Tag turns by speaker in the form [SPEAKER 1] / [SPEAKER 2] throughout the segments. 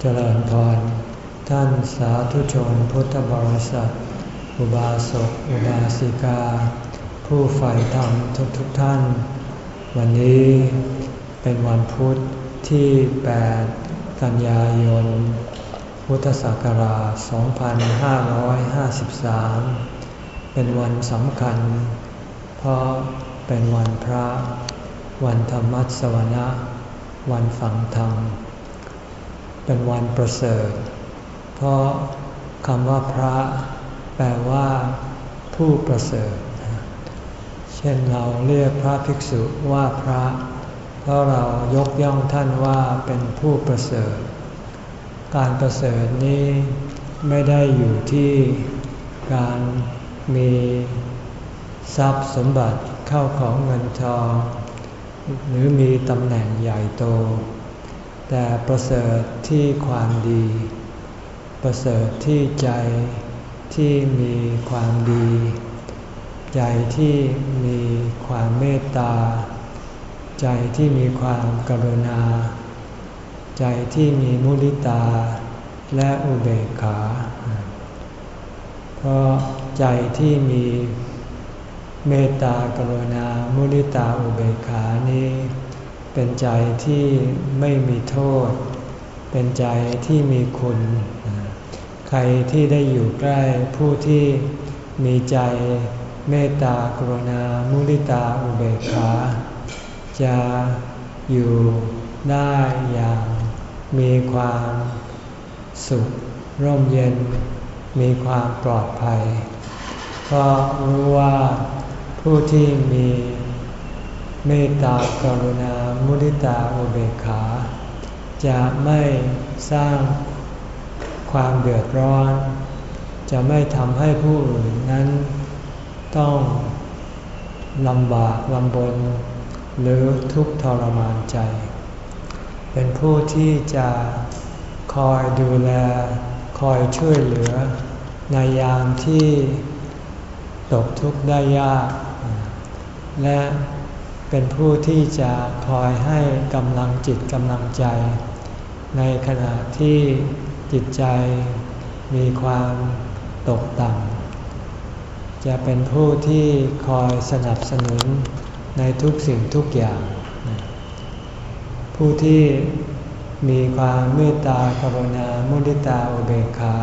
[SPEAKER 1] เจริญพร ท่านสาธุชนพุทธบริษัท อุบาสก อุบาสิกา ผู้ใฝ่ธรรมทุกทุกท่าน วันนี้เป็นวันพุธที่ 8 กันยายน พุทธศักราช 2553 เป็นวันสำคัญ เพราะเป็นวันพระ วันธรรมัสวนะ วันฝังธรรม เป็นวันประเสริฐ เพราะคำว่าพระ แปลว่าผู้ประเสริฐ เช่นเราเรียกพระภิกษุว่าพระ เพราะเรายกย่องท่านว่าเป็นผู้ประเสริฐ การประเสริฐนี้ไม่ได้อยู่ที่การมีทรัพย์สมบัติเข้าของเงินทอง หรือมีตำแหน่งใหญ่โต แต่ประเสริฐที่ความดี ประเสริฐที่ใจที่มีความดี ใจที่มีความเมตตา ใจที่มีความกรุณา ใจที่มีมุลิตาและอุเบกขา เพราะใจที่มีเมตตากรุณามุนิตาอุเบกขานี้ เป็นใจที่ไม่มีโทษ เป็นใจที่มีคุณ ใครที่ได้อยู่ใกล้ผู้ที่มีใจเมตตากรุณา มุนิตาอุเบกขา จะอยู่ได้อย่างมีความสุข ร่มเย็น มีความปลอดภัย เพราะรู้ว่าผู้ที่มี เมตตากรุณา มุทิตาอุเบกขา จะไม่สร้างความเดือดร้อน จะไม่ทำให้ผู้อื่นนั้น ต้องลำบากลำบน หรือทุกข์ทรมานใจ เป็นผู้ที่จะคอยดูแล คอยช่วยเหลือ ในยามที่ตกทุกข์ได้ยาก และ เป็นผู้ที่จะคอยให้กำลังจิตกำลังใจ ในขณะที่จิตใจมีความตกต่ำจะเป็นผู้ที่คอยสนับสนุนในทุกสิ่งทุกอย่าง ผู้ที่มีความเมตตากรุณามุทิตาอุเบกขา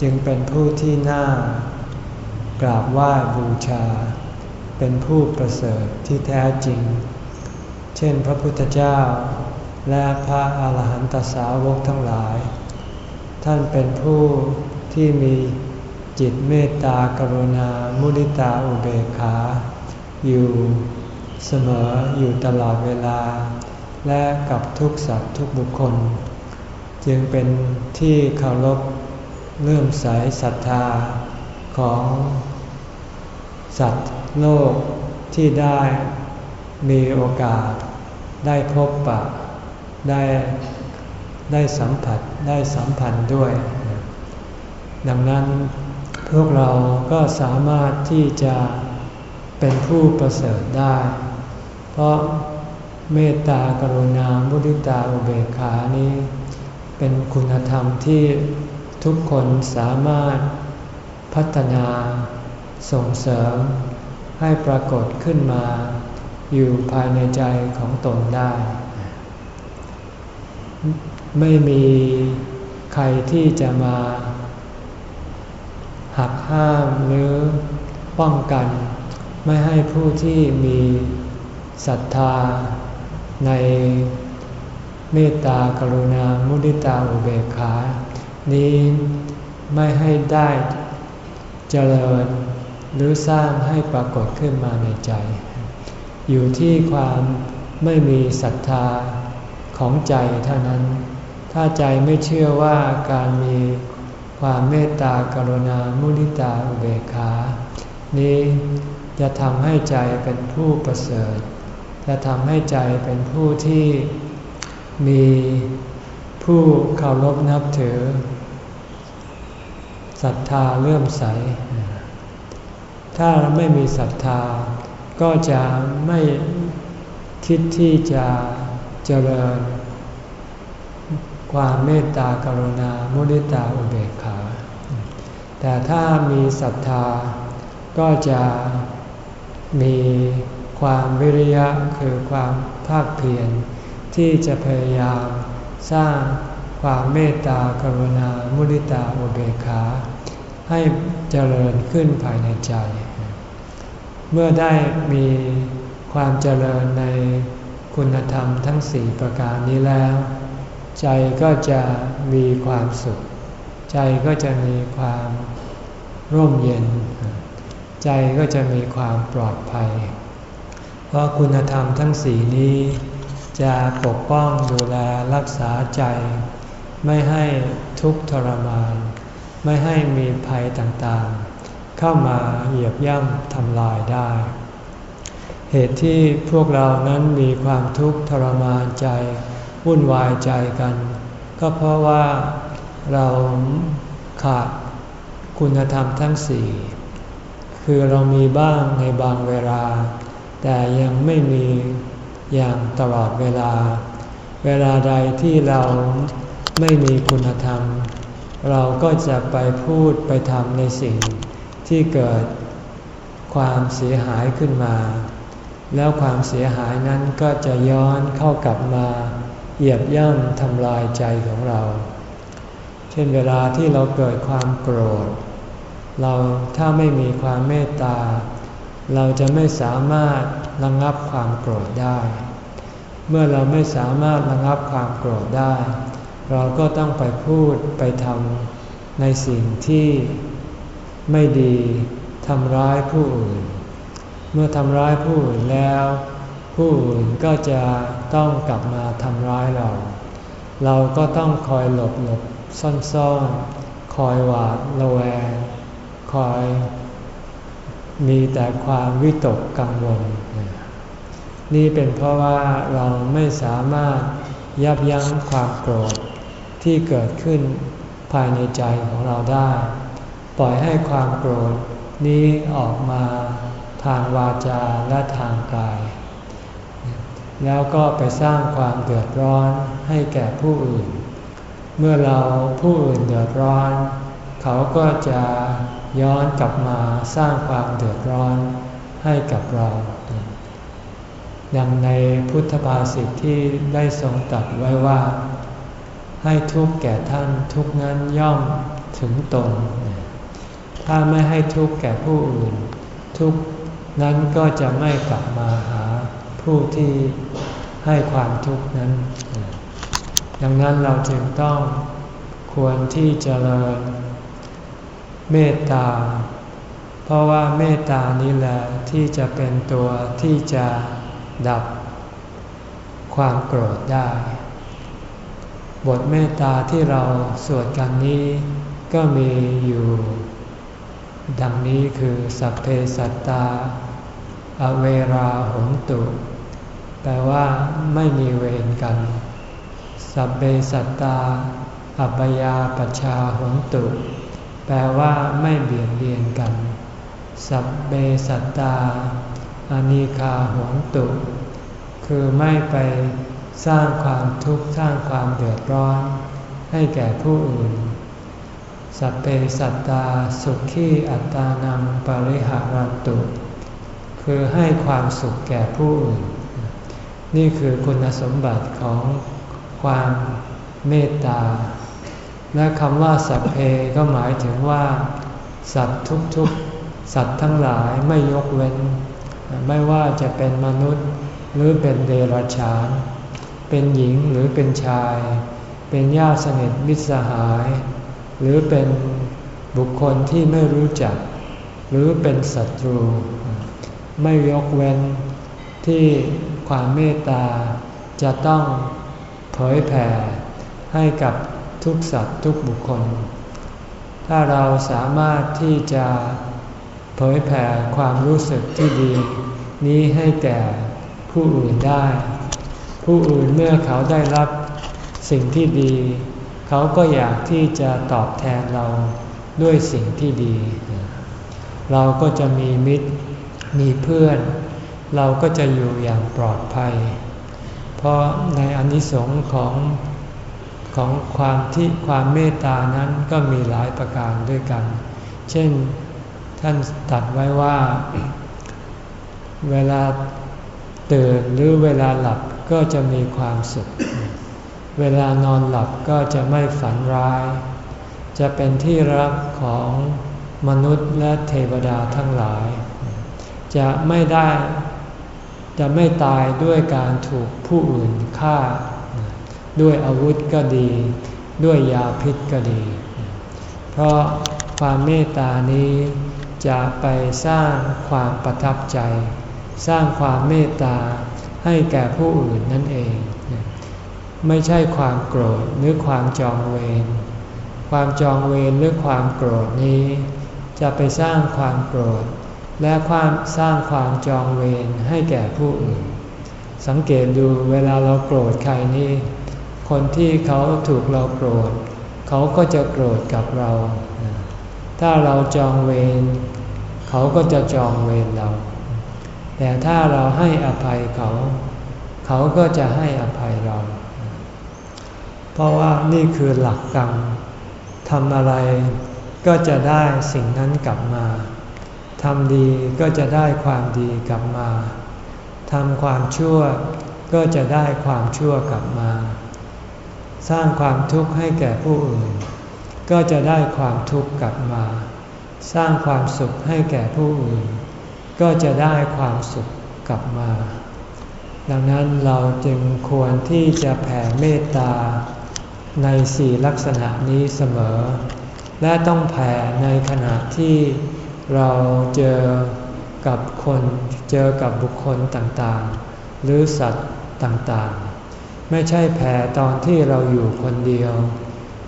[SPEAKER 1] จึงเป็นผู้ที่น่ากราบไหว้บูชา เป็นผู้ประเสริฐที่แท้จริง เช่นพระพุทธเจ้า และพระอาหารหันตสาวกทั้งหลาย ท่านเป็นผู้ที่มีจิตเมตตากรุณา มุนิตาอุเบกขา อยู่เสมออยู่ตลอดเวลา และกับทุกสัตว์ทุกบุคคล จึงเป็นที่เคารพเลื่อมใสศรัทธาของสัตว์ โลกที่ได้มีโอกาส ได้พบปะ ได้ได้สัมผัสได้สัมพันธ์ด้วย ดังนั้นพวกเราก็สามารถที่จะเป็นผู้ประเสริฐได้ เพราะเมตตากรุณามุทิตาอุเบกขานี้ เป็นคุณธรรมที่ทุกคนสามารถพัฒนาส่งเสริม ให้ปรากฏขึ้นมา อยู่ภายในใจของตนได้ ไม่มีใครที่จะมา หักห้ามหรือป้องกัน ไม่ให้ผู้ที่มีศรัทธาในเมตตากรุณา มุทิตาอุเบกขา นี้ไม่ให้ได้เจริญ หรือสร้างให้ปรากฏขึ้นมาในใจ อยู่ที่ความไม่มีศรัทธาของใจเท่านั้น ถ้าใจไม่เชื่อว่าการมีความเมตตากรุณามุนิตาอุเบกขา นี้จะทำให้ใจเป็นผู้ประเสริฐ จะทำให้ใจเป็นผู้ที่มีผู้เคารพนับถือศรัทธาเลื่อมใส ถ้าไม่มีศรัทธา ก็จะไม่คิดที่จะเจริญ ความเมตตากรุณา มุทิตาอุเบกขา แต่ถ้ามีศรัทธา ก็จะมีความวิริยะคือความภาคเพียรที่จะพยายามสร้างความเมตตากรุณา มุทิตาอุเบกขา ให้เจริญขึ้นภายในใจ เมื่อได้มีความเจริญในคุณธรรมทั้งสี่ประการนี้แล้ว ใจก็จะมีความสุข ใจก็จะมีความร่มเย็น ใจก็จะมีความปลอดภัย เพราะคุณธรรมทั้งสี่นี้จะปกป้องดูแลรักษาใจ ไม่ให้ทุกข์ทรมาน ไม่ให้มีภัยต่างๆ เข้ามาเหยียบย่ำทำลายได้ เหตุที่พวกเรานั้นมีความทุกข์ทรมานใจ วุ่นวายใจกัน ก็เพราะว่าเราขาดคุณธรรมทั้งสี่คือเรามีบ้างในบางเวลา แต่ยังไม่มีอย่างตลอดเวลา เวลาใดที่เราไม่มีคุณธรรม เราก็จะไปพูดไปทำในสิ่ง ที่เกิดความเสียหายขึ้นมา แล้วความเสียหายนั้นก็จะย้อนเข้ากลับมาเหยียบย่ำทำลายใจของเรา เช่นเวลาที่เราเกิดความโกรธ เราถ้าไม่มีความเมตตา เราจะไม่สามารถระงับความโกรธได้ เมื่อเราไม่สามารถระงับความโกรธได้ เราก็ต้องไปพูดไปทำในสิ่งที่ ไม่ดีทำร้ายผู้อื่น เมื่อทำร้ายผู้อื่นแล้ว ผู้อื่นก็จะต้องกลับมาทำร้ายเรา เราก็ต้องคอยหลบหลบซ่อนๆ คอยหวาดระแวง คอยมีแต่ความวิตกกังวล นี่เป็นเพราะว่าเราไม่สามารถยับยั้งความโกรธที่เกิดขึ้นภายในใจของเราได้ ปล่อยให้ความโกรธนี้ออกมาทางวาจาและทางกาย แล้วก็ไปสร้างความเดือดร้อนให้แก่ผู้อื่น เมื่อเราผู้อื่นเดือดร้อน เขาก็จะย้อนกลับมาสร้างความเดือดร้อนให้กับเราดังในพุทธภาษิตที่ได้ทรงตัดไว้ว่า ให้ทุกแก่ท่านทุกนั้นย่อมถึงตน ถ้าไม่ให้ทุกข์แก่ผู้อื่น ทุกนั้นก็จะไม่กลับมาหาผู้ที่ให้ความทุกข์นั้น ดังนั้นเราจึงต้องควรที่จะเริญเมตตา เพราะว่าเมตตานี้แหละที่จะเป็นตัวที่จะดับความโกรธได้ บทเมตตาที่เราสวดกันนี้ก็มีอยู่ ดังนี้คือสัพเพสัตตา อเวราหนตุ แปลว่าไม่มีเวรกัน สัพเบสัตตา อัปยาปชาหนตุ แปลว่าไม่เบียดเบียนกัน สัพเบสัตตา อนิคาหนตุ คือไม่ไปสร้างความทุกข์สร้างความเดือดร้อน ให้แก่ผู้อื่น สัพเพสัตตาสุขีอัตตานังปริหารันตุ คือให้ความสุขแก่ผู้อื่น นี่คือคุณสมบัติของความเมตตา และคำว่าสัพเพก็หมายถึงว่า สัตว์ทุกๆ สัตว์ทั้งหลายไม่ยกเว้น ไม่ว่าจะเป็นมนุษย์หรือเป็นเดรัจฉาน เป็นหญิงหรือเป็นชาย เป็นญาติสนิทมิตรสหาย หรือเป็นบุคคลที่ไม่รู้จัก หรือเป็นศัตรู ไม่ยกเว้นที่ความเมตตาจะต้องเผยแผ่ให้กับทุกสัตว์ทุกบุคคล ถ้าเราสามารถที่จะเผยแผ่ความรู้สึกที่ดี นี้ให้แก่ผู้อื่นได้ ผู้อื่นเมื่อเขาได้รับสิ่งที่ดี เขาก็อยากที่จะตอบแทนเราด้วยสิ่งที่ดี เราก็จะมีมิตร มีเพื่อน เราก็จะอยู่อย่างปลอดภัย เพราะในอนิสงค์ของของความที่ความเมตตานั้นก็มีหลายประการด้วยกัน เช่นท่านตัดไว้ว่า เวลาตื่นหรือเวลาหลับก็จะมีความสุข เวลานอนหลับก็จะไม่ฝันร้าย จะเป็นที่รักของมนุษย์และเทวดาทั้งหลาย จะไม่ได้จะไม่ตายด้วยการถูกผู้อื่นฆ่า ด้วยอาวุธก็ดี ด้วยยาพิษก็ดี เพราะความเมตตานี้จะไปสร้างความประทับใจ สร้างความเมตตาให้แก่ผู้อื่นนั่นเอง ไม่ใช่ความโกรธหรือความจองเวร ความจองเวรหรือความโกรธนี้ จะไปสร้างความโกรธ และความสร้างความจองเวรให้แก่ผู้อื่น สังเกตดูเวลาเราโกรธใครนี่คนที่เขาถูกเราโกรธ เขาก็จะโกรธกับเรา ถ้าเราจองเวรเขาก็จะจองเวรเรา แต่ถ้าเราให้อภัยเขา เขาก็จะให้อภัยเรา เพราะว่านี่คือหลักกรรมทำอะไรก็จะได้สิ่งนั้นกลับมาทำดีก็จะได้ความดีกลับมาทำความชั่วก็จะได้ความชั่วกลับมา สร้างความทุกข์ให้แก่ผู้อื่น ก็จะได้ความทุกข์กลับมา สร้างความสุขให้แก่ผู้อื่น ก็จะได้ความสุขกลับมา ดังนั้นเราจึงควรที่จะแผ่เมตตา ในสี่ลักษณะนี้เสมอ และต้องแผ่ในขณะที่เราเจอกับคนเจอกับบุคคลต่างๆ หรือสัตว์ต่างๆ ไม่ใช่แผ่ตอนที่เราอยู่คนเดียว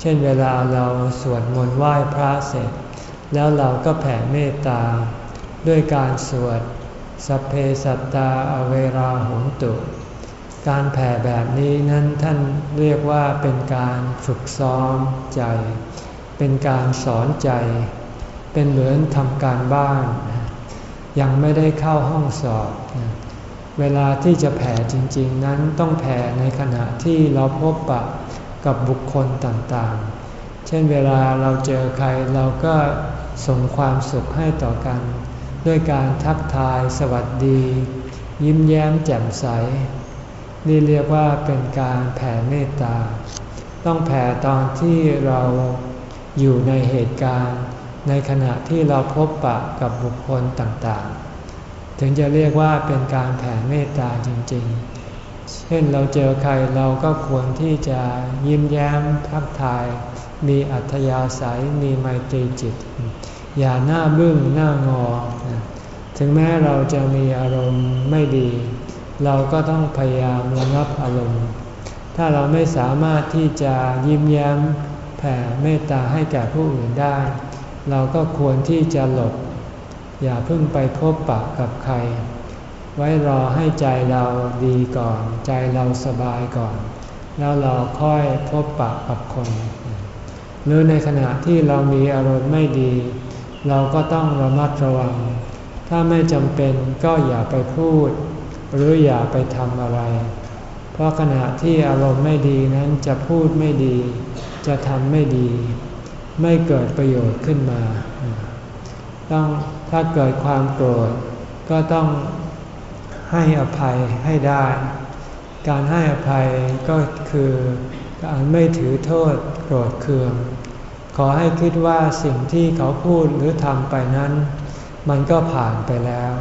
[SPEAKER 1] เช่นเวลาเราสวดมนต์ไหว้พระเสร็จ แล้วเราก็แผ่เมตตา ด้วยการสวดสัพเพสัตตาอเวราหุนตุ การแผ่แบบนี้นั้นท่านเรียกว่าเป็นการฝึกซ้อมใจ เป็นการสอนใจ เป็นเหมือนทำการบ้าน ยังไม่ได้เข้าห้องสอบ เวลาที่จะแผ่จริง ๆ นั้นต้องแผ่ในขณะที่เราพบปะกับบุคคลต่างๆ เช่นเวลาเราเจอใครเราก็ส่งความสุขให้ต่อกัน ด้วยการทักทายสวัสดี ยิ้มแย้มแจ่มใส นี่เรียกว่าเป็นการแผ่เมตตา ต้องแผ่ตอนที่เราอยู่ในเหตุการณ์ ในขณะที่เราพบปะกับบุคคลต่างๆ ถึงจะเรียกว่าเป็นการแผ่เมตตาจริงๆ เช่นเราเจอใครเราก็ควรที่จะยิ้มแย้มทักทาย มีอัธยาศัย มีไมตรีจิต อย่าหน้าบึ้งหน้างอ ถึงแม้เราจะมีอารมณ์ไม่ดี เราก็ต้องพยายามระงับอารมณ์ ถ้าเราไม่สามารถที่จะยิ้มแย้มแผ่เมตตาให้แก่ผู้อื่นได้ เราก็ควรที่จะหลบ อย่าเพิ่งไปพบปะกับใคร ไว้รอให้ใจเราดีก่อน ใจเราสบายก่อน แล้วเราค่อยพบปะกับคน หรือในขณะที่เรามีอารมณ์ไม่ดี เราก็ต้องระมัดระวัง ถ้าไม่จำเป็นก็อย่าไปพูด หรืออย่าไปทำอะไร เพราะขณะที่อารมณ์ไม่ดีนั้นจะพูดไม่ดี จะทำไม่ดี ไม่เกิดประโยชน์ขึ้นมา ต้องถ้าเกิดความโกรธก็ต้องให้อภัยให้ได้ การให้อภัยก็คือการไม่ถือโทษโกรธเคือง ขอให้คิดว่าสิ่งที่เขาพูดหรือทำไปนั้น มันก็ผ่านไปแล้ว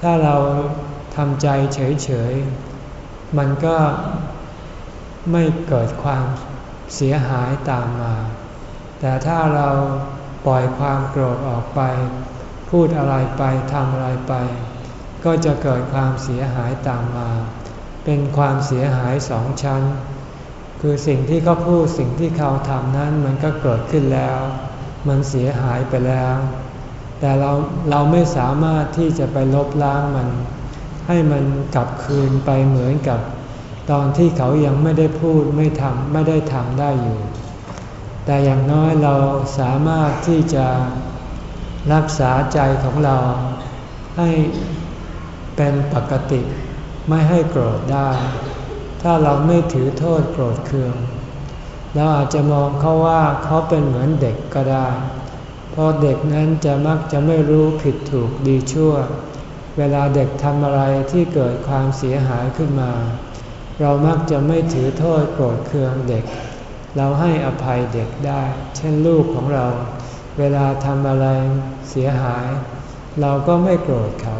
[SPEAKER 1] ถ้าเราทำใจเฉยๆ มันก็ไม่เกิดความเสียหายตามมา แต่ถ้าเราปล่อยความโกรธออกไป พูดอะไรไปทำอะไรไป ก็จะเกิดความเสียหายตามมา เป็นความเสียหายสองชั้น คือสิ่งที่เขาพูดสิ่งที่เขาทำนั้นมันก็เกิดขึ้นแล้ว มันเสียหายไปแล้ว แต่เราเราไม่สามารถที่จะไปลบล้างมัน ให้มันกลับคืนไปเหมือนกับ ตอนที่เขายังไม่ได้พูดไม่ทำไม่ได้ทำได้อยู่ แต่อย่างน้อยเราสามารถที่จะรักษาใจของเราให้เป็นปกติไม่ให้โกรธได้ ถ้าเราไม่ถือโทษโกรธเคืองเราอาจจะมองเขาว่าเขาเป็นเหมือนเด็กก็ได้ ราะเด็กนั้นจะมักจะไม่รู้ผิดถูกดีชั่ว เวลาเด็กทำอะไรที่เกิดความเสียหายขึ้นมา เรามักจะไม่ถือโทษโกรธเคืองเด็ก เราให้อภัยเด็กได้ เช่นลูกของเรา เวลาทำอะไรเสียหาย เราก็ไม่โกรธเขา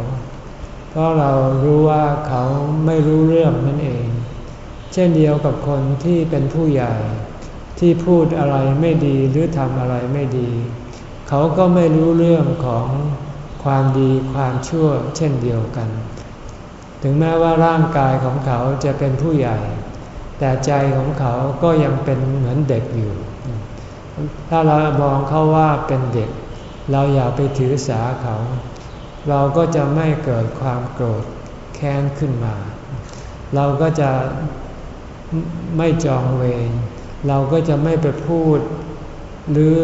[SPEAKER 1] เพราะเรารู้ว่าเขาไม่รู้เรื่องนั่นเอง เช่นเดียวกับคนที่เป็นผู้ใหญ่ ที่พูดอะไรไม่ดีหรือทำอะไรไม่ดี เขาก็ไม่รู้เรื่องของความดีความชั่วเช่นเดียวกัน ถึงแม้ว่าร่างกายของเขาจะเป็นผู้ใหญ่ แต่ใจของเขาก็ยังเป็นเหมือนเด็กอยู่ ถ้าเรามองเขาว่าเป็นเด็ก เราอย่าไปถือสาเขา เราก็จะไม่เกิดความโกรธแค้นขึ้นมา เราก็จะไม่จองเวร เราก็จะไม่ไปพูดหรือ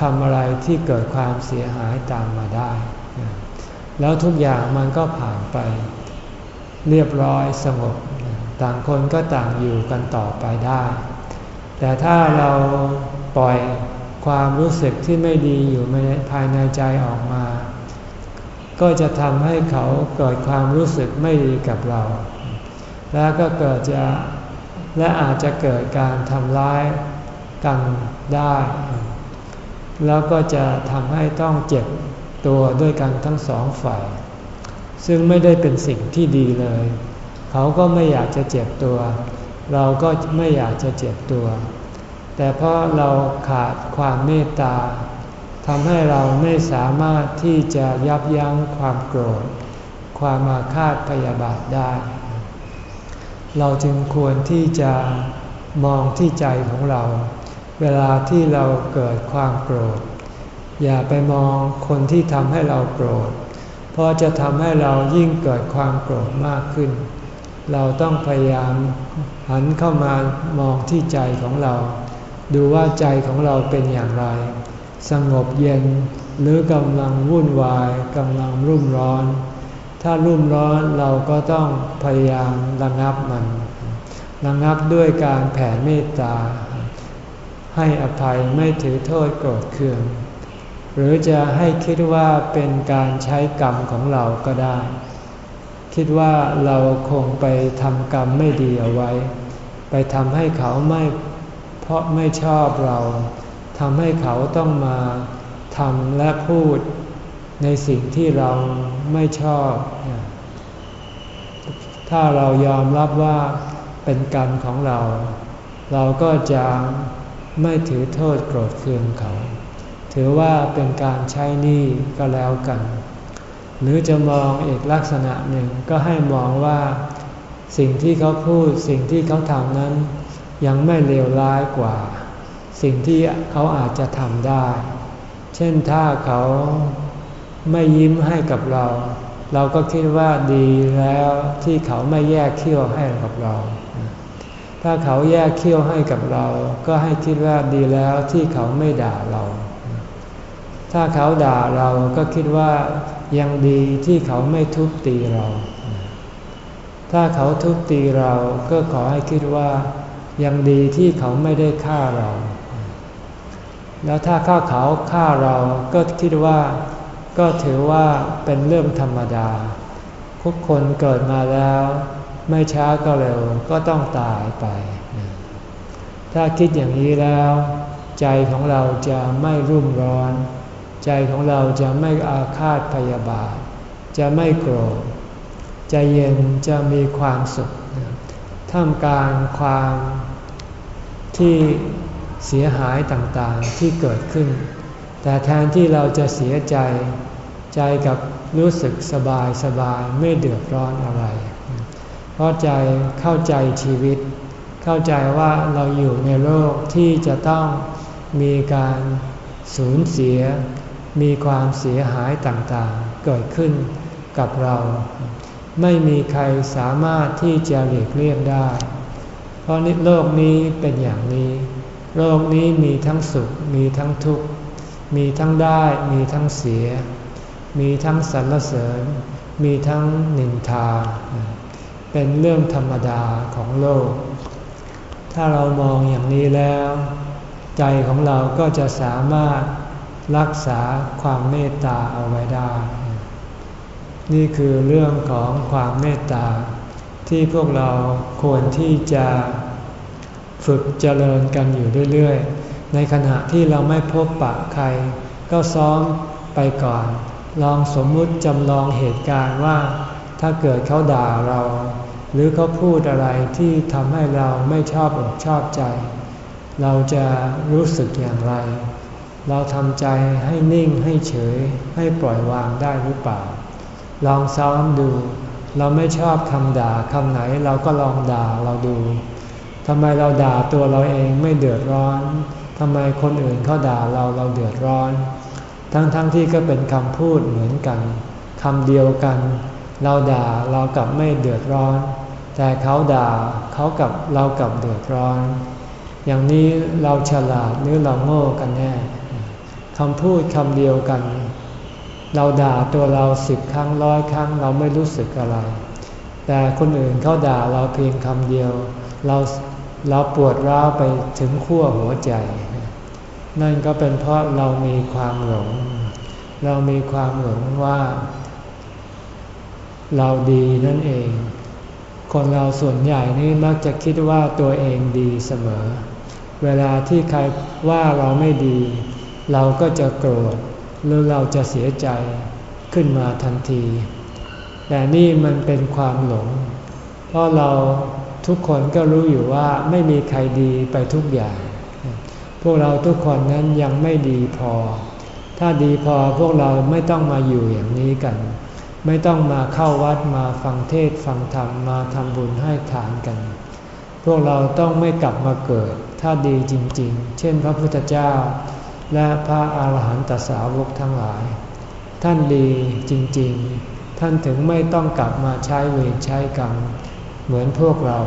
[SPEAKER 1] ทำอะไรที่เกิดความเสียหายตามมาได้ แล้วทุกอย่างมันก็ผ่านไป เรียบร้อยสงบ ต่างคนก็ต่างอยู่กันต่อไปได้ แต่ถ้าเราปล่อยความรู้สึกที่ไม่ดีอยู่ภายในใจออกมา ก็จะทำให้เขาเกิดความรู้สึกไม่ดีกับเรา แล้วก็เกิดจะและอาจจะเกิดการทำร้ายกันได้ แล้วก็จะทำให้ต้องเจ็บตัวด้วยกันทั้งสองฝ่าย ซึ่งไม่ได้เป็นสิ่งที่ดีเลย เขาก็ไม่อยากจะเจ็บตัว เราก็ไม่อยากจะเจ็บตัว แต่เพราะเราขาดความเมตตาทำให้เราไม่สามารถที่จะยับยั้งความโกรธ ความมาคาดพยาบาทได้ เราจึงควรที่จะมองที่ใจของเรา เวลาที่เราเกิดความโกรธ อย่าไปมองคนที่ทำให้เราโกรธ เพราะจะทำให้เรายิ่งเกิดความโกรธมากขึ้น เราต้องพยายามหันเข้ามามองที่ใจของเรา ดูว่าใจของเราเป็นอย่างไร สงบเย็นหรือกำลังวุ่นวายกำลังรุ่มร้อน ถ้ารุ่มร้อนเราก็ต้องพยายามระงับมันระงับด้วยการแผ่เมตตา ให้อภัยไม่ถือโทษโกรธเคือง หรือจะให้คิดว่าเป็นการใช้กรรมของเราก็ได้ คิดว่าเราคงไปทำกรรมไม่ดีเอาไว้ ไปทำให้เขาไม่เพราะไม่ชอบเราทำให้เขาต้องมาทำและพูดในสิ่งที่เราไม่ชอบ ถ้าเรายอมรับว่าเป็นกรรมของเรา เราก็จะ ไม่ถือโทษโกรธเคืองเขา ถือว่าเป็นการใช้หนี้ก็แล้วกัน หรือจะมองอีกลักษณะหนึ่งก็ให้มองว่า สิ่งที่เขาพูดสิ่งที่เขาทำนั้น ยังไม่เลวร้ายกว่า สิ่งที่เขาอาจจะทำได้ เช่นถ้าเขาไม่ยิ้มให้กับเรา เราก็คิดว่าดีแล้วที่เขาไม่แยกเขี้ยวให้กับเรา ถ้าเขาแยกเขี้ยวให้กับเรา ก็ให้คิดว่าดีแล้วที่เขาไม่ด่าเรา ถ้าเขาด่าเราก็คิดว่ายังดีที่เขาไม่ทุบตีเรา ถ้าเขาทุบตีเราก็ขอให้คิดว่ายังดีที่เขาไม่ได้ฆ่าเรา แล้วถ้าข้าเขาฆ่าเราก็คิดว่าก็ถือว่าเป็นเรื่องธรรมดาทุกคนเกิดมาแล้ว ไม่ช้าก็เร็วก็ต้องตายไป ถ้าคิดอย่างนี้แล้ว ใจของเราจะไม่รุ่มร้อน ใจของเราจะไม่อาฆาตพยาบาท จะไม่โกรธใจเย็นจะมีความสุขท่ามกลางความที่เสียหายต่างๆที่เกิดขึ้น แต่แทนที่เราจะเสียใจ ใจกับรู้สึกสบายสบายไม่เดือดร้อนอะไร เพราะใจเข้าใจชีวิต เข้าใจว่าเราอยู่ในโลกที่จะต้องมีการสูญเสีย มีความเสียหายต่างๆ เกิดขึ้นกับเรา ไม่มีใครสามารถที่จะหลีกเลี่ยงได้ เพราะโลกนี้เป็นอย่างนี้ โลกนี้มีทั้งสุข มีทั้งทุกข์ มีทั้งได้ มีทั้งเสีย มีทั้งสรรเสริญ มีทั้งนินทา เป็นเรื่องธรรมดาของโลก ถ้าเรามองอย่างนี้แล้ว ใจของเราก็จะสามารถรักษาความเมตตาเอาไว้ได้ นี่คือเรื่องของความเมตตา ที่พวกเราควรที่จะฝึกเจริญกันอยู่เรื่อยๆ ในขณะที่เราไม่พบปะใคร ก็ซ้อมไปก่อน ลองสมมุติจำลองเหตุการณ์ว่า ถ้าเกิดเขาด่าเรา หรือเขาพูดอะไรที่ทำให้เราไม่ชอบอกชอบใจ เราจะรู้สึกอย่างไร เราทำใจให้นิ่งให้เฉยให้ปล่อยวางได้หรือเปล่า ลองซ้อมดู เราไม่ชอบคำด่าคำไหนเราก็ลองด่าเราดูทำไมเราด่าตัวเราเองไม่เดือดร้อนทำไมคนอื่นเขาด่าเราเราเดือดร้อน ทั้งๆทที่ก็เป็นคำพูดเหมือนกันคำเดียวกัน เราด่าเรากลับไม่เดือดร้อน แต่เขาด่าเขากับเรากับเดือดร้อน อย่างนี้เราฉลาดหรือเราโง่กันแน่คำพูดคำเดียวกัน เราด่าตัวเราสิบครั้งร้อยครั้งเราไม่รู้สึกอะไร แต่คนอื่นเขาด่าเราเพียงคำเดียว เราเราปวดร้าวไปถึงขั้วหัวใจ นั่นก็เป็นเพราะเรามีความหลง เรามีความหลงว่า เราดีนั่นเอง คนเราส่วนใหญ่นี่มักจะคิดว่าตัวเองดีเสมอ เวลาที่ใครว่าเราไม่ดี เราก็จะโกรธหรือเราจะเสียใจขึ้นมาทันที แต่นี่มันเป็นความหลง เพราะเราทุกคนก็รู้อยู่ว่าไม่มีใครดีไปทุกอย่าง พวกเราทุกคนนั้นยังไม่ดีพอ ถ้าดีพอพวกเราไม่ต้องมาอยู่อย่างนี้กัน ไม่ต้องมาเข้าวัดมาฟังเทศฟังธรรมมาทำบุญให้ทานกัน พวกเราต้องไม่กลับมาเกิด ถ้าดีจริง ๆ เช่นพระพุทธเจ้า และพระอาหารหันตสาวกทั้งหลาย ท่านดีจริง ๆ ท่านถึงไม่ต้องกลับมาใช้เวรใช้กรรมเหมือนพวกเรา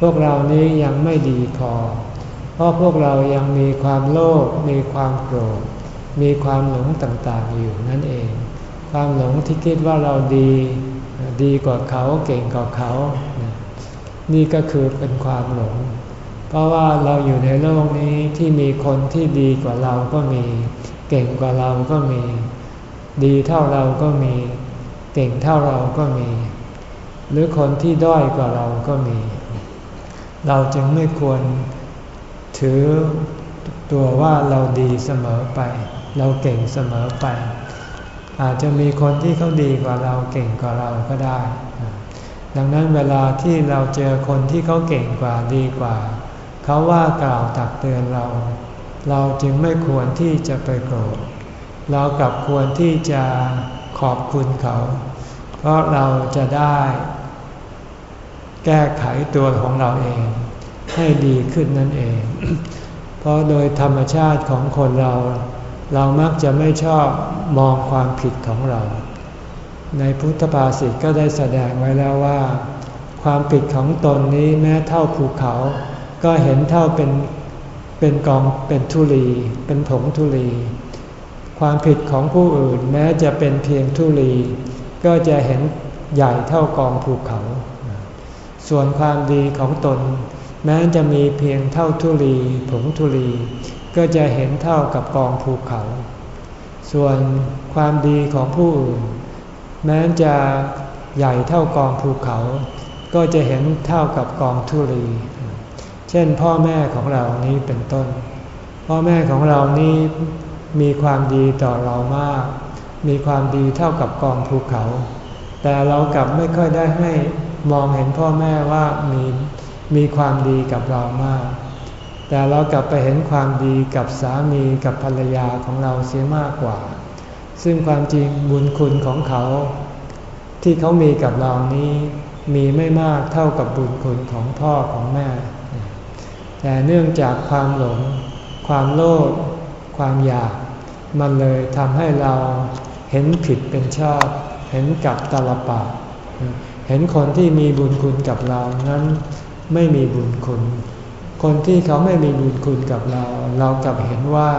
[SPEAKER 1] พวกเรานี้ยังไม่ดีพอ เพราะพวกเรายังมีความโลภมีความโกรธมีความหลงต่างๆอยู่นั่นเอง ความหลงที่คิดว่าเราดี ดีกว่าเขาเก่งกว่าเขา นี่ก็คือเป็นความหลง เพราะว่าเราอยู่ในโลกนี้ที่มีคนที่ดีกว่าเราก็มี เก่งกว่าเราก็มี ดีเท่าเราก็มี เก่งเท่าเราก็มี หรือคนที่ด้อยกว่าเราก็มี เราจึงไม่ควรถือตัวว่าเราดีเสมอไป เราเก่งเสมอไป อาจจะมีคนที่เขาดีกว่าเราเก่งกว่าเราก็ได้ ดังนั้นเวลาที่เราเจอคนที่เขาเก่งกว่าดีกว่า เขาว่ากล่าวตักเตือนเรา เราจึงไม่ควรที่จะไปโกรธ เรากลับควรที่จะขอบคุณเขา เพราะเราจะได้ แก้ไขตัวของเราเอง ให้ดีขึ้นนั่นเอง เพราะโดยธรรมชาติของคนเรา เรามักจะไม่ชอบมองความผิดของเรา ในพุทธภาษิตก็ได้แสดงไว้แล้วว่า ความผิดของตนนี้แม้เท่าภูเขา ก็เห็นเท่าเป็นเป็นกองเป็นทุลี เป็นผงทุลี ความผิดของผู้อื่นแม้จะเป็นเพียงทุลี ก็จะเห็นใหญ่เท่ากองภูเขา ส่วนความดีของตน แม้จะมีเพียงเท่าทุลี ผงทุลี ก็จะเห็นเท่ากับกองภูเขา ส่วนความดีของผู้อื่น แม้จะใหญ่เท่ากองภูเขา ก็จะเห็นเท่ากับกองทุลี เช่นพ่อแม่ของเรานี้เป็นต้น พ่อแม่ของเรานี้มีความดีต่อเรามาก มีความดีเท่ากับกองภูเขา แต่เรากลับไม่ค่อยได้ให้มองเห็นพ่อแม่ว่ามีมีความดีกับเรามาก แต่เรากลับไปเห็นความดีกับสามีกับภรรยาของเราเสียมากกว่า ซึ่งความจริงบุญคุณของเขา ที่เขามีกับเรานี้มีไม่มากเท่ากับบุญคุณของพ่อของแม่ แต่เนื่องจากความหลง ความโลภความอยาก มันเลยทำให้เราเห็นผิดเป็นชอบ เห็นกับตลปาเห็นคนที่มีบุญคุณกับเรานั้นไม่มีบุญคุณ คนที่เขาไม่มีบุญคุณกับเรา เรากลับเห็นว่า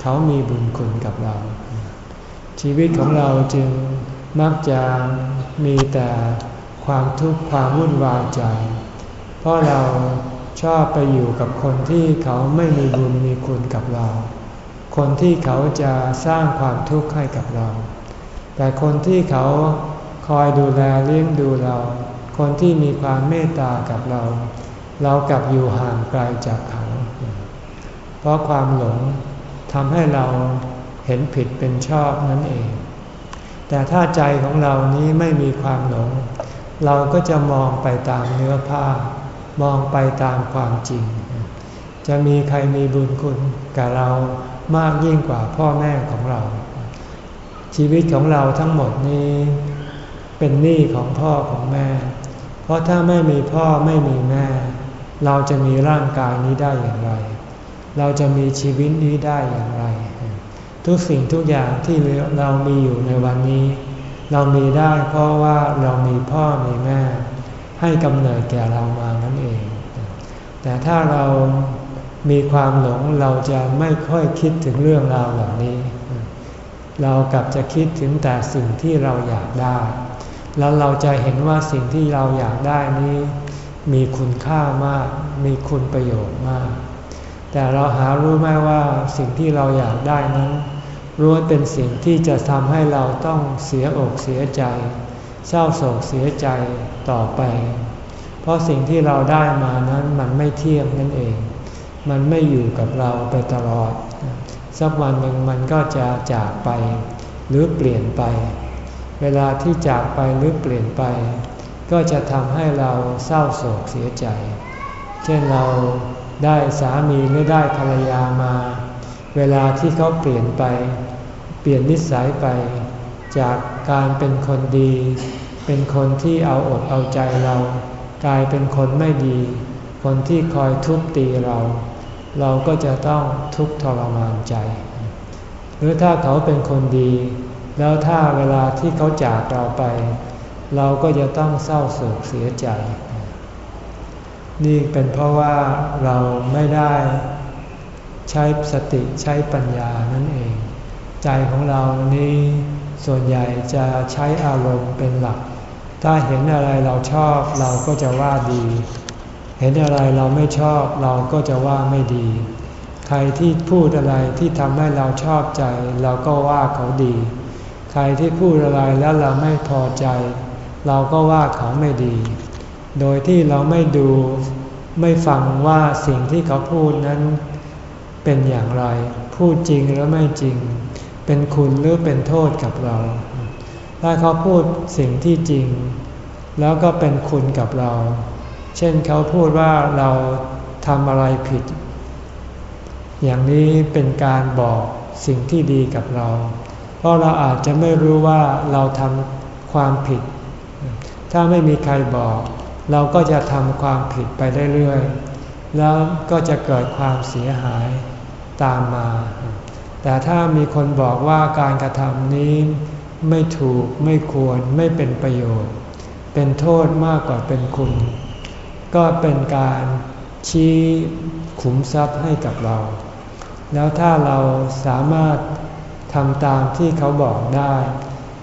[SPEAKER 1] เขามีบุญคุณกับเรา ชีวิตของเราจึงมักจะมีแต่คความทุกข์ความวุ่นวายใจ เพราะเราชอบไปอยู่กับคนที่เขาไม่มีบุญมีคุณกับเรา คนที่เขาจะสร้างความทุกข์ให้กับเรา แต่คนที่เขาคอยดูแลเลี้ยงดูเรา คนที่มีความเมตตากับเรา เรากลับอยู่ห่างไกลจากเขา เพราะความหลงทำให้เราเห็นผิดเป็นชอบนั่นเอง แต่ถ้าใจของเรานี้ไม่มีความหลง เราก็จะมองไปตามเนื้อผ้า มองไปตามความจริง จะมีใครมีบุญคุณกับเรามากยิ่งกว่าพ่อแม่ของเรา ชีวิตของเราทั้งหมดนี้เป็นหนี้ของพ่อของแม่ เพราะถ้าไม่มีพ่อไม่มีแม่ เราจะมีร่างกายนี้ได้อย่างไร เราจะมีชีวิตนี้ได้อย่างไร ทุกสิ่งทุกอย่างที่เรามีอยู่ในวันนี้ เรามีได้เพราะว่าเรามีพ่อมีแม่ ให้กำเนิดแก่เรามานั่นเอง แต่ถ้าเรามีความหลงเราจะไม่ค่อยคิดถึงเรื่องราวเหล่านี้ เรากลับจะคิดถึงแต่สิ่งที่เราอยากได้ แล้วเราจะเห็นว่าสิ่งที่เราอยากได้นี้ มีคุณค่ามาก มีคุณประโยชน์มาก แต่เราหารู้ไหมว่าสิ่งที่เราอยากได้นั้นล้วนเป็นสิ่งที่จะทำให้เราต้องเสียอกเสียใจ เศร้าโศกเสียใจต่อไป เพราะสิ่งที่เราได้มานั้นมันไม่เที่ยงนั่นเอง มันไม่อยู่กับเราไปตลอด สักวันหนึ่งมันก็จะจากไป หรือเปลี่ยนไป เวลาที่จากไปหรือเปลี่ยนไป ก็จะทำให้เราเศร้าโศกเสียใจ เช่นเราได้สามีหรือได้ภรรยามา เวลาที่เขาเปลี่ยนไป เปลี่ยนนิสัยไป จากการเป็นคนดี เป็นคนที่เอาอกเอาใจเรา กลายเป็นคนไม่ดี คนที่คอยทุบตีเรา เราก็จะต้องทุกข์ทรมานใจ หรือถ้าเขาเป็นคนดี แล้วถ้าเวลาที่เขาจากเราไป เราก็จะต้องเศร้าโศกเสียใจ นี่เป็นเพราะว่าเราไม่ได้ใช้สติใช้ปัญญานั่นเอง ใจของเรานี้ส่วนใหญ่จะใช้อารมณ์เป็นหลัก ถ้าเห็นอะไรเราชอบเราก็จะว่าดี เห็นอะไรเราไม่ชอบเราก็จะว่าไม่ดี ใครที่พูดอะไรที่ทำให้เราชอบใจ เราก็ว่าเขาดี ใครที่พูดอะไรแล้วเราไม่พอใจ เราก็ว่าเขาไม่ดี โดยที่เราไม่ดูไม่ฟังว่าสิ่งที่เขาพูดนั้นเป็นอย่างไร พูดจริงหรือไม่จริง เป็นคุณหรือเป็นโทษกับเรา ถ้าเขาพูดสิ่งที่จริง แล้วก็เป็นคุณกับเรา เช่นเขาพูดว่าเราทำอะไรผิด อย่างนี้เป็นการบอกสิ่งที่ดีกับเรา เพราะเราอาจจะไม่รู้ว่าเราทำความผิด ถ้าไม่มีใครบอก เราก็จะทำความผิดไปเรื่อยๆ แล้วก็จะเกิดความเสียหายตามมา แต่ถ้ามีคนบอกว่าการกระทำนี้ไม่ถูกไม่ควรไม่เป็นประโยชน์ เป็นโทษมากกว่าเป็นคุณ ก็เป็นการชี้ขุมทรัพย์ให้กับเรา แล้วถ้าเราสามารถทำตามที่เขาบอกได้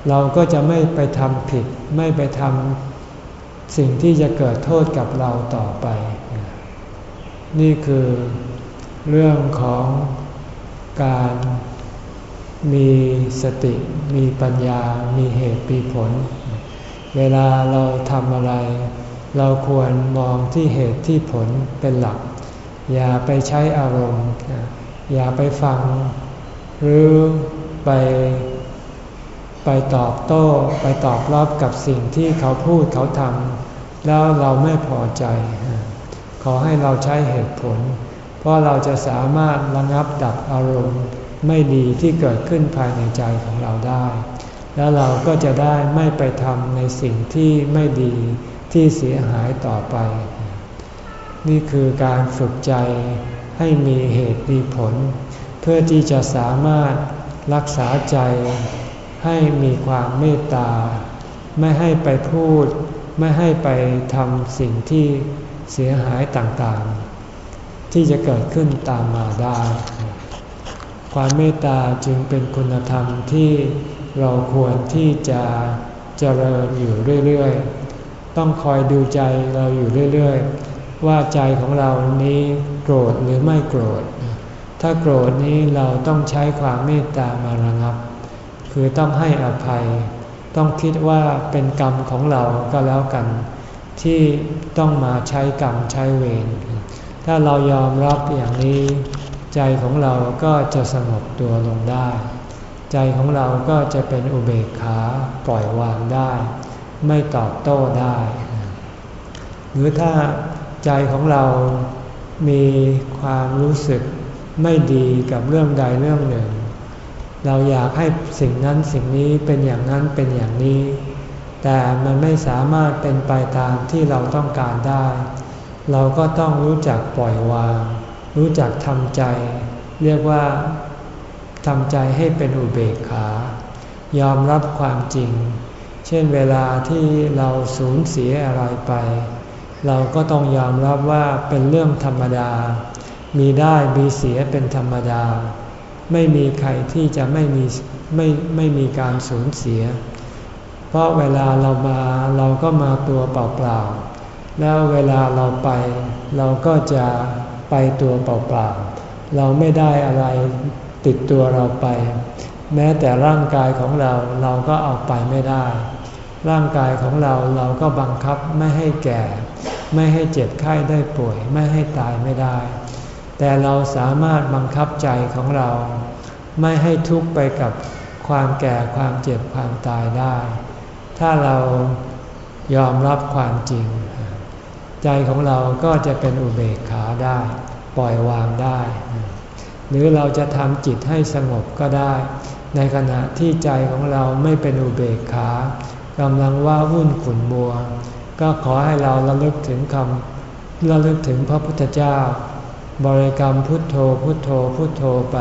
[SPEAKER 1] เราก็จะไม่ไปทำผิด ไม่ไปทำสิ่งที่จะเกิดโทษกับเราต่อไป นี่คือเรื่องของการมีสติ มีปัญญา มีเหตุมีผล เวลาเราทำอะไร เราควรมองที่เหตุที่ผลเป็นหลัก อย่าไปใช้อารมณ์ อย่าไปฟัง หรือไป ไปตอบโต้ไปตอบรับกับสิ่งที่เขาพูดเขาทำแล้วเราไม่พอใจ ขอให้เราใช้เหตุผล เพราะเราจะสามารถระงับดับอารมณ์ไม่ดีที่เกิดขึ้นภายในใจของเราได้ แล้วเราก็จะได้ไม่ไปทำในสิ่งที่ไม่ดีที่เสียหายต่อไป นี่คือการฝึกใจให้มีเหตุมีผล เพื่อที่จะสามารถรักษาใจ ให้มีความเมตตา ไม่ให้ไปพูด ไม่ให้ไปทำสิ่งที่เสียหายต่างๆ ที่จะเกิดขึ้นตามมาได้ ความเมตตาจึงเป็นคุณธรรมที่เราควรที่จะเจริญอยู่เรื่อยๆ ต้องคอยดูใจเราอยู่เรื่อยๆ ว่าใจของเรานี้โกรธหรือไม่โกรธ ถ้าโกรธนี้เราต้องใช้ความเมตตามาระงับ คือต้องให้อภัย ต้องคิดว่าเป็นกรรมของเราก็แล้วกัน ที่ต้องมาใช้กรรมใช้เวรถ้าเรายอมรับอย่างนี้ ใจของเราก็จะสงบตัวลงได้ ใจของเราก็จะเป็นอุเบกขาปล่อยวางได้ ไม่ตอบโต้ได้ หรือถ้าใจของเรามีความรู้สึกไม่ดีกับเรื่องใดเรื่องหนึ่ง เราอยากให้สิ่งนั้นสิ่งนี้เป็นอย่างนั้นเป็นอย่างนี้ แต่มันไม่สามารถเป็นไปตามที่เราต้องการได้ เราก็ต้องรู้จักปล่อยวาง รู้จักทำใจ เรียกว่าทำใจให้เป็นอุเบกขา ยอมรับความจริง เช่นเวลาที่เราสูญเสียอะไรไป เราก็ต้องยอมรับว่าเป็นเรื่องธรรมดา มีได้มีเสียเป็นธรรมดา ไม่มีใครที่จะไม่มีไม่ไม่มีการสูญเสีย เพราะเวลาเรามาเราก็มาตัวเปล่าๆ แล้วเวลาเราไป เราก็จะไปตัวเปล่าๆ เราไม่ได้อะไรติดตัวเราไป แม้แต่ร่างกายของเราเราก็เอาไปไม่ได้ ร่างกายของเราเราก็บังคับไม่ให้แก่ ไม่ให้เจ็บไข้ได้ป่วย ไม่ให้ตายไม่ได้ แต่เราสามารถบังคับใจของเรา ไม่ให้ทุกข์ไปกับความแก่ความเจ็บความตายได้ ถ้าเรายอมรับความจริง ใจของเราก็จะเป็นอุเบกขาได้ ปล่อยวางได้ หรือเราจะทำจิตให้สงบก็ได้ ในขณะที่ใจของเราไม่เป็นอุเบกขากำลังว่าวุ่นขุนมัว ก็ขอให้เราระลึกถึงคำระลึกถึงพระพุทธเจ้า บริกรรมพุทโธพุทโธพุทโธไป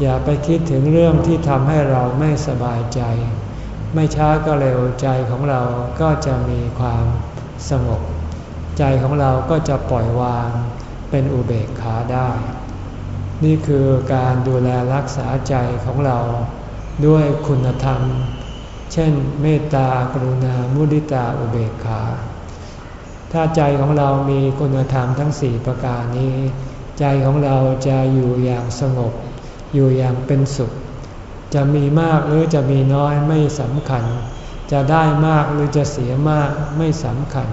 [SPEAKER 1] อย่าไปคิดถึงเรื่องที่ทำให้เราไม่สบายใจ ไม่ช้าก็เร็วใจของเราก็จะมีความสงบ ใจของเราก็จะปล่อยวางเป็นอุเบกขาได้ นี่คือการดูแลรักษาใจของเราด้วยคุณธรรม เช่น เมตตากรุณามุดิตาอุเบกขา ถ้าใจของเรามีคุณธรรมทั้งสี่ประการนี้ ใจของเราจะอยู่อย่างสงบ อยู่อย่างเป็นสุข จะมีมากหรือจะมีน้อยไม่สำคัญ จะได้มากหรือจะเสียมากไม่สำคัญ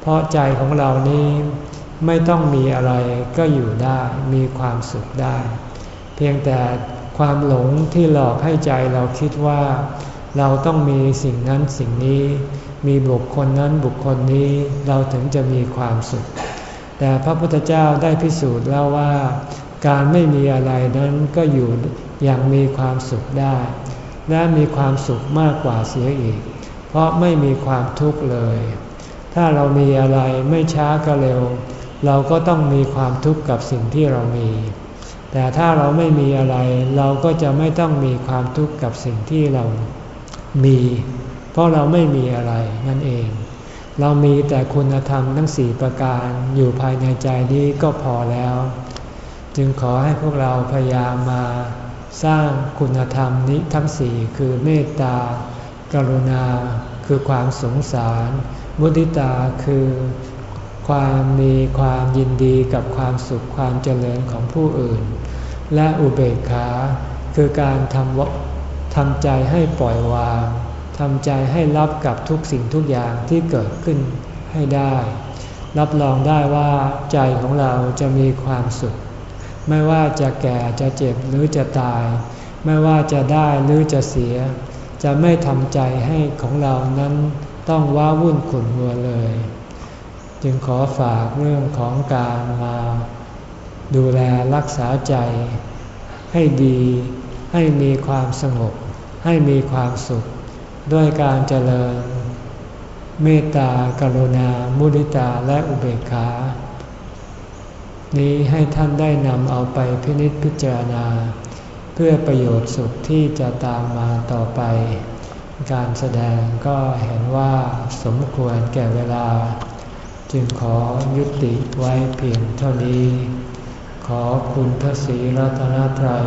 [SPEAKER 1] เพราะใจของเรานี้ไม่ต้องมีอะไรก็อยู่ได้มีความสุขได้ เพียงแต่ความหลงที่หลอกให้ใจเราคิดว่า เราต้องมีสิ่งนั้นสิ่งนี้ มีบุคคลนั้นบุคคลนี้เราถึงจะมีความสุข แต่พระพุทธเจ้าได้พิสูจน์แล้วว่า การไม่มีอะไรนั้นก็อยู่อย่างมีความสุขได้ และมีความสุขมากกว่าเสียอีก เพราะไม่มีความทุกข์เลย ถ้าเรามีอะไรไม่ช้าก็เร็ว เราก็ต้องมีความทุกข์กับสิ่งที่เรามี แต่ถ้าเราไม่มีอะไรเราก็จะไม่ต้องมีความทุกข์กับสิ่งที่เรามี เพราะเราไม่มีอะไรนั่นเอง เรามีแต่คุณธรรมทั้งสี่ประการอยู่ภายในใจนี้ก็พอแล้ว จึงขอให้พวกเราพยายามมาสร้างคุณธรรมนี้ทั้งสี่คือเมตตา กรุณา คือความสงสาร มุติตาคือความมีความยินดีกับความสุขความเจริญของผู้อื่น และอุเบกขา คือการทำทำใจให้ปล่อยวาง ทำใจให้รับกับทุกสิ่งทุกอย่างที่เกิดขึ้นให้ได้ รับรองได้ว่าใจของเราจะมีความสุข ไม่ว่าจะแก่จะเจ็บหรือจะตาย ไม่ว่าจะได้หรือจะเสีย จะไม่ทำใจให้ของเรานั้นต้องว้าวุ่นขุ่นมัวเลย จึงขอฝากเรื่องของการมาดูแลรักษาใจ ให้ดี ให้มีความสงบ ให้มีความสุข ด้วยการเจริญ เมตตากรุณา มุทิตาและอุเบกขา นี้ให้ท่านได้นำเอาไปพินิจพิจารณา เพื่อประโยชน์สุขที่จะตามมาต่อไป การแสดงก็เห็นว่าสมควรแก่เวลา จึงขอยุติไว้เพียงเท่านี้ ขอคุณพระศรีรัตนตรัย